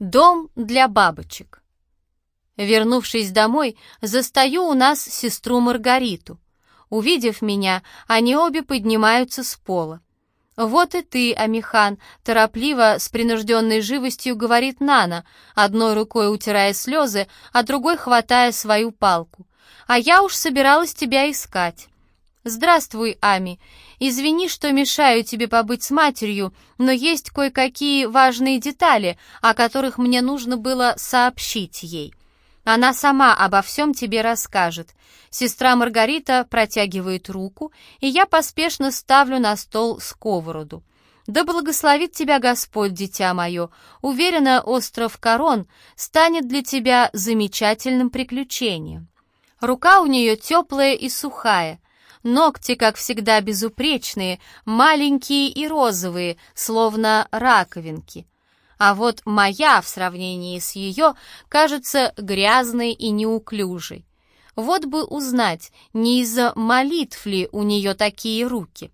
Дом для бабочек. Вернувшись домой, застаю у нас сестру Маргариту. Увидев меня, они обе поднимаются с пола. «Вот и ты, Амихан», — торопливо, с принужденной живостью говорит Нана, одной рукой утирая слезы, а другой хватая свою палку. «А я уж собиралась тебя искать». «Здравствуй, Ами. Извини, что мешаю тебе побыть с матерью, но есть кое-какие важные детали, о которых мне нужно было сообщить ей». Она сама обо всем тебе расскажет. Сестра Маргарита протягивает руку, и я поспешно ставлю на стол сковороду. Да благословит тебя Господь, дитя мое. Уверена, остров Корон станет для тебя замечательным приключением. Рука у нее теплая и сухая. Ногти, как всегда, безупречные, маленькие и розовые, словно раковинки а вот моя в сравнении с ее кажется грязной и неуклюжей. Вот бы узнать, не из-за молитв ли у нее такие руки.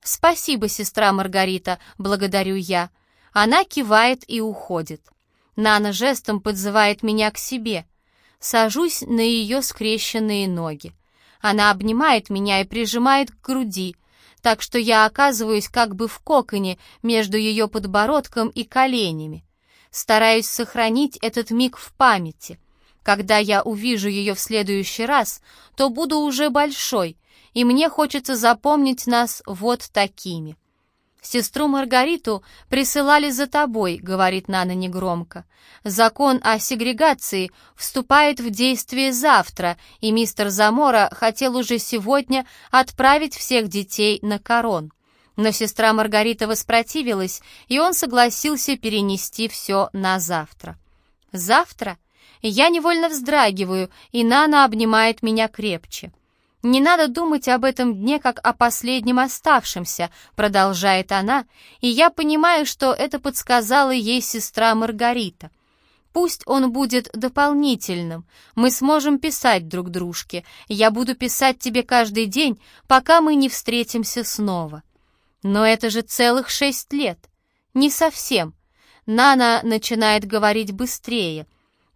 «Спасибо, сестра Маргарита, благодарю я». Она кивает и уходит. Нана жестом подзывает меня к себе. Сажусь на ее скрещенные ноги. Она обнимает меня и прижимает к груди, так что я оказываюсь как бы в коконе между ее подбородком и коленями. Стараюсь сохранить этот миг в памяти. Когда я увижу ее в следующий раз, то буду уже большой, и мне хочется запомнить нас вот такими. «Сестру Маргариту присылали за тобой», — говорит Нана негромко. «Закон о сегрегации вступает в действие завтра, и мистер Замора хотел уже сегодня отправить всех детей на корон». Но сестра Маргарита воспротивилась, и он согласился перенести все на завтра. «Завтра?» Я невольно вздрагиваю, и Нана обнимает меня крепче. «Не надо думать об этом дне как о последнем оставшемся», продолжает она, и я понимаю, что это подсказала ей сестра Маргарита. Пусть он будет дополнительным. Мы сможем писать друг дружке. Я буду писать тебе каждый день, пока мы не встретимся снова. Но это же целых шесть лет. Не совсем. Нана начинает говорить быстрее.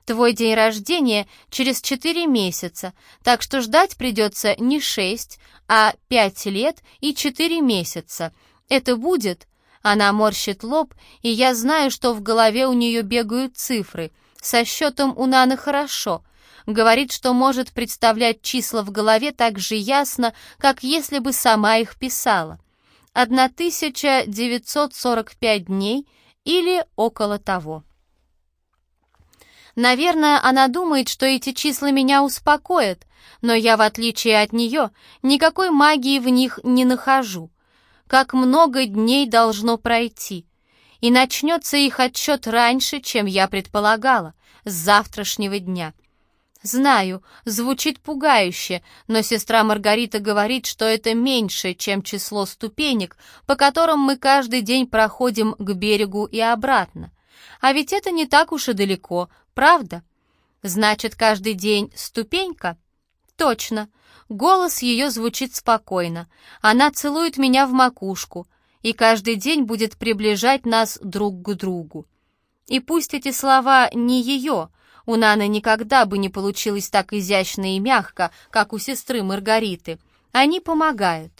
Твой день рождения через четыре месяца, так что ждать придется не шесть, а пять лет и четыре месяца. Это будет...» Она морщит лоб, и я знаю, что в голове у нее бегают цифры. Со счетом у Наны хорошо. Говорит, что может представлять числа в голове так же ясно, как если бы сама их писала. 1945 дней или около того. Наверное, она думает, что эти числа меня успокоят, но я, в отличие от нее, никакой магии в них не нахожу. Как много дней должно пройти. И начнется их отчет раньше, чем я предполагала, с завтрашнего дня. Знаю, звучит пугающе, но сестра Маргарита говорит, что это меньше, чем число ступенек, по которым мы каждый день проходим к берегу и обратно. А ведь это не так уж и далеко, правда? Значит, каждый день ступенька? Точно. Голос ее звучит спокойно. Она целует меня в макушку, и каждый день будет приближать нас друг к другу. И пусть эти слова не ее, у Наны никогда бы не получилось так изящно и мягко, как у сестры Маргариты. Они помогают.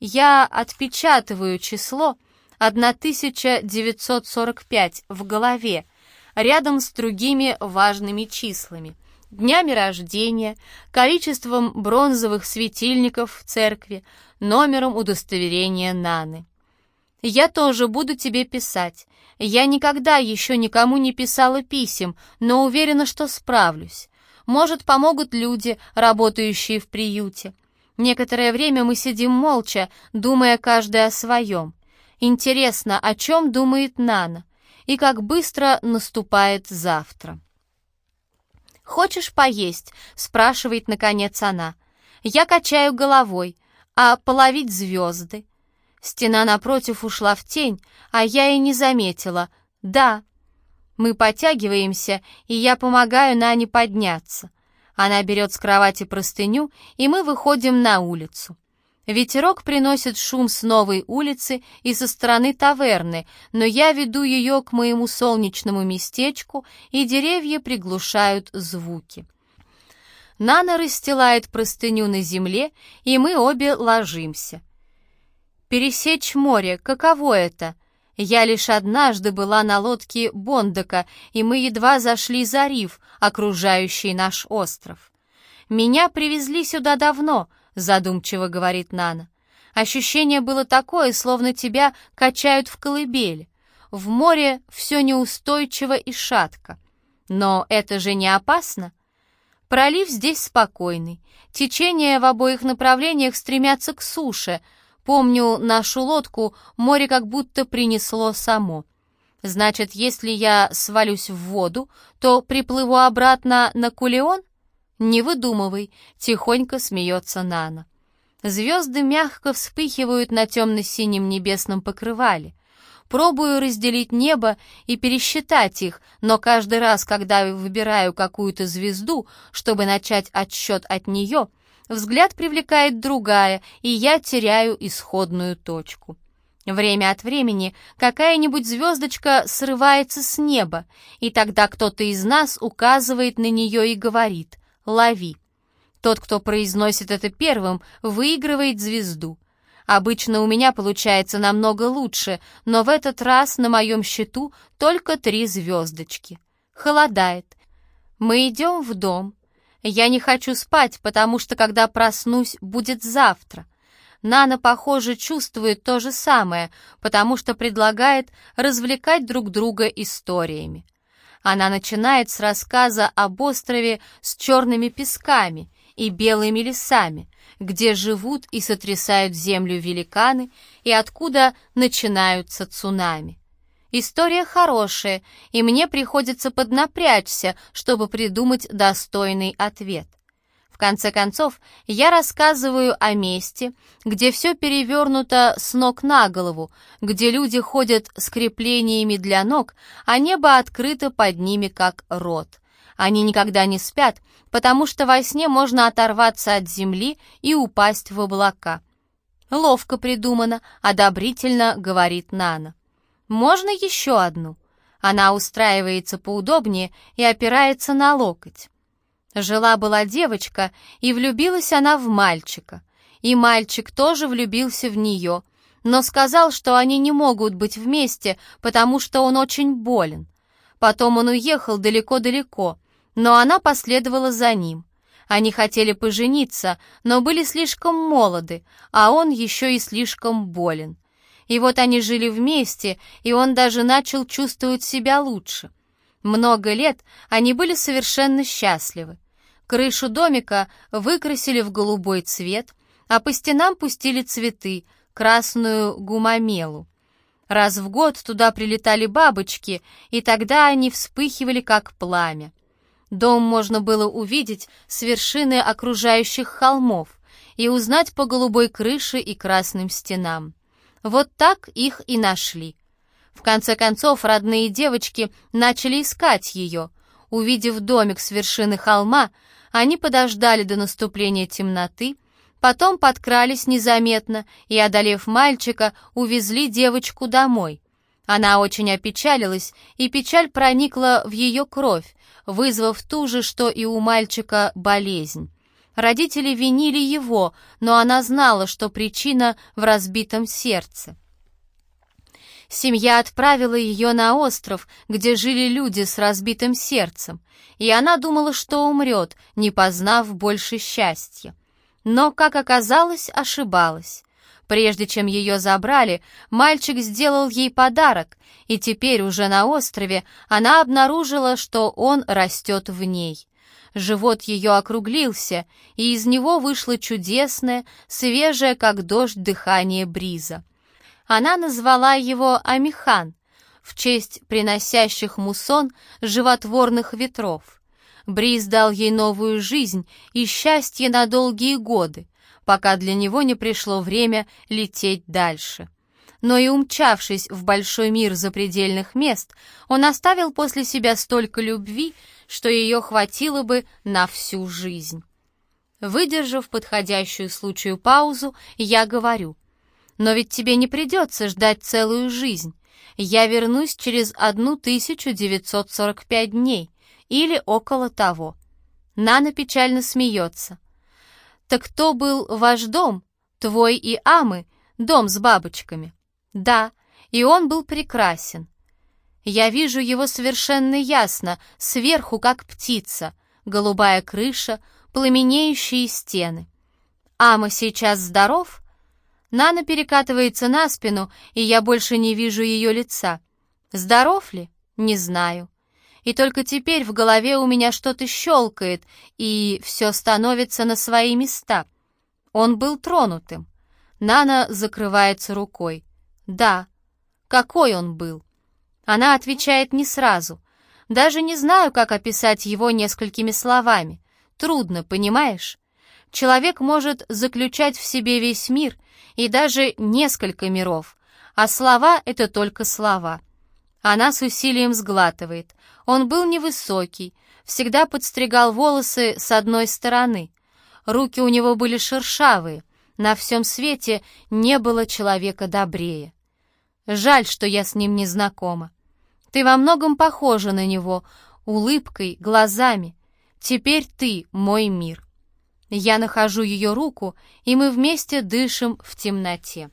Я отпечатываю число 1945 в голове, рядом с другими важными числами, днями рождения, количеством бронзовых светильников в церкви, номером удостоверения Наны. «Я тоже буду тебе писать. Я никогда еще никому не писала писем, но уверена, что справлюсь. Может, помогут люди, работающие в приюте. Некоторое время мы сидим молча, думая каждый о своем. Интересно, о чем думает Нана? И как быстро наступает завтра. «Хочешь поесть?» — спрашивает, наконец, она. Я качаю головой. «А половить звезды?» Стена напротив ушла в тень, а я и не заметила. «Да». Мы подтягиваемся, и я помогаю Нане подняться. Она берет с кровати простыню, и мы выходим на улицу. Ветерок приносит шум с новой улицы и со стороны таверны, но я веду ее к моему солнечному местечку, и деревья приглушают звуки. Нана расстилает простыню на земле, и мы обе ложимся. Пересечь море, каково это? Я лишь однажды была на лодке Бондака, и мы едва зашли за риф, окружающий наш остров. Меня привезли сюда давно — задумчиво говорит Нана. Ощущение было такое, словно тебя качают в колыбели. В море все неустойчиво и шатко. Но это же не опасно. Пролив здесь спокойный. Течения в обоих направлениях стремятся к суше. Помню нашу лодку, море как будто принесло само. Значит, если я свалюсь в воду, то приплыву обратно на Кулеон? «Не выдумывай», — тихонько смеется Нана. Звезды мягко вспыхивают на темно-синем небесном покрывале. Пробую разделить небо и пересчитать их, но каждый раз, когда выбираю какую-то звезду, чтобы начать отсчет от нее, взгляд привлекает другая, и я теряю исходную точку. Время от времени какая-нибудь звездочка срывается с неба, и тогда кто-то из нас указывает на нее и говорит лови. Тот, кто произносит это первым, выигрывает звезду. Обычно у меня получается намного лучше, но в этот раз на моем счету только три звездочки. Холодает. Мы идем в дом. Я не хочу спать, потому что когда проснусь, будет завтра. Нана, похоже, чувствует то же самое, потому что предлагает развлекать друг друга историями. Она начинает с рассказа об острове с черными песками и белыми лесами, где живут и сотрясают землю великаны и откуда начинаются цунами. История хорошая, и мне приходится поднапрячься, чтобы придумать достойный ответ конце концов, я рассказываю о месте, где все перевернуто с ног на голову, где люди ходят с креплениями для ног, а небо открыто под ними, как рот. Они никогда не спят, потому что во сне можно оторваться от земли и упасть в облака. Ловко придумано, одобрительно говорит Нана. Можно еще одну? Она устраивается поудобнее и опирается на локоть. Жила-была девочка, и влюбилась она в мальчика. И мальчик тоже влюбился в нее, но сказал, что они не могут быть вместе, потому что он очень болен. Потом он уехал далеко-далеко, но она последовала за ним. Они хотели пожениться, но были слишком молоды, а он еще и слишком болен. И вот они жили вместе, и он даже начал чувствовать себя лучше. Много лет они были совершенно счастливы. Крышу домика выкрасили в голубой цвет, а по стенам пустили цветы, красную гумамелу. Раз в год туда прилетали бабочки, и тогда они вспыхивали, как пламя. Дом можно было увидеть с вершины окружающих холмов и узнать по голубой крыше и красным стенам. Вот так их и нашли. В конце концов, родные девочки начали искать ее. Увидев домик с вершины холма, они подождали до наступления темноты, потом подкрались незаметно и, одолев мальчика, увезли девочку домой. Она очень опечалилась, и печаль проникла в ее кровь, вызвав ту же, что и у мальчика, болезнь. Родители винили его, но она знала, что причина в разбитом сердце. Семья отправила ее на остров, где жили люди с разбитым сердцем, и она думала, что умрет, не познав больше счастья. Но, как оказалось, ошибалась. Прежде чем ее забрали, мальчик сделал ей подарок, и теперь уже на острове она обнаружила, что он растет в ней. Живот ее округлился, и из него вышло чудесное, свежее, как дождь, дыхание бриза. Она назвала его Амихан в честь приносящих мусон животворных ветров. Бриз дал ей новую жизнь и счастье на долгие годы, пока для него не пришло время лететь дальше. Но и умчавшись в большой мир запредельных мест, он оставил после себя столько любви, что ее хватило бы на всю жизнь. Выдержав подходящую случаю паузу, я говорю, «Но ведь тебе не придется ждать целую жизнь. Я вернусь через 1945 дней или около того». Нана печально смеется. «Так кто был ваш дом? Твой и Амы? Дом с бабочками?» «Да, и он был прекрасен. Я вижу его совершенно ясно, сверху, как птица, голубая крыша, пламенеющие стены. Ама сейчас здоров? Нана перекатывается на спину, и я больше не вижу ее лица. Здоров ли? Не знаю. И только теперь в голове у меня что-то щелкает, и все становится на свои места. Он был тронутым. Нана закрывается рукой. Да, какой он был? Она отвечает не сразу. Даже не знаю, как описать его несколькими словами. Трудно, понимаешь? Человек может заключать в себе весь мир и даже несколько миров, а слова — это только слова. Она с усилием сглатывает. Он был невысокий, всегда подстригал волосы с одной стороны. Руки у него были шершавые, на всем свете не было человека добрее. Жаль, что я с ним не знакома. Ты во многом похожа на него, улыбкой, глазами. Теперь ты мой мир. Я нахожу ее руку, и мы вместе дышим в темноте.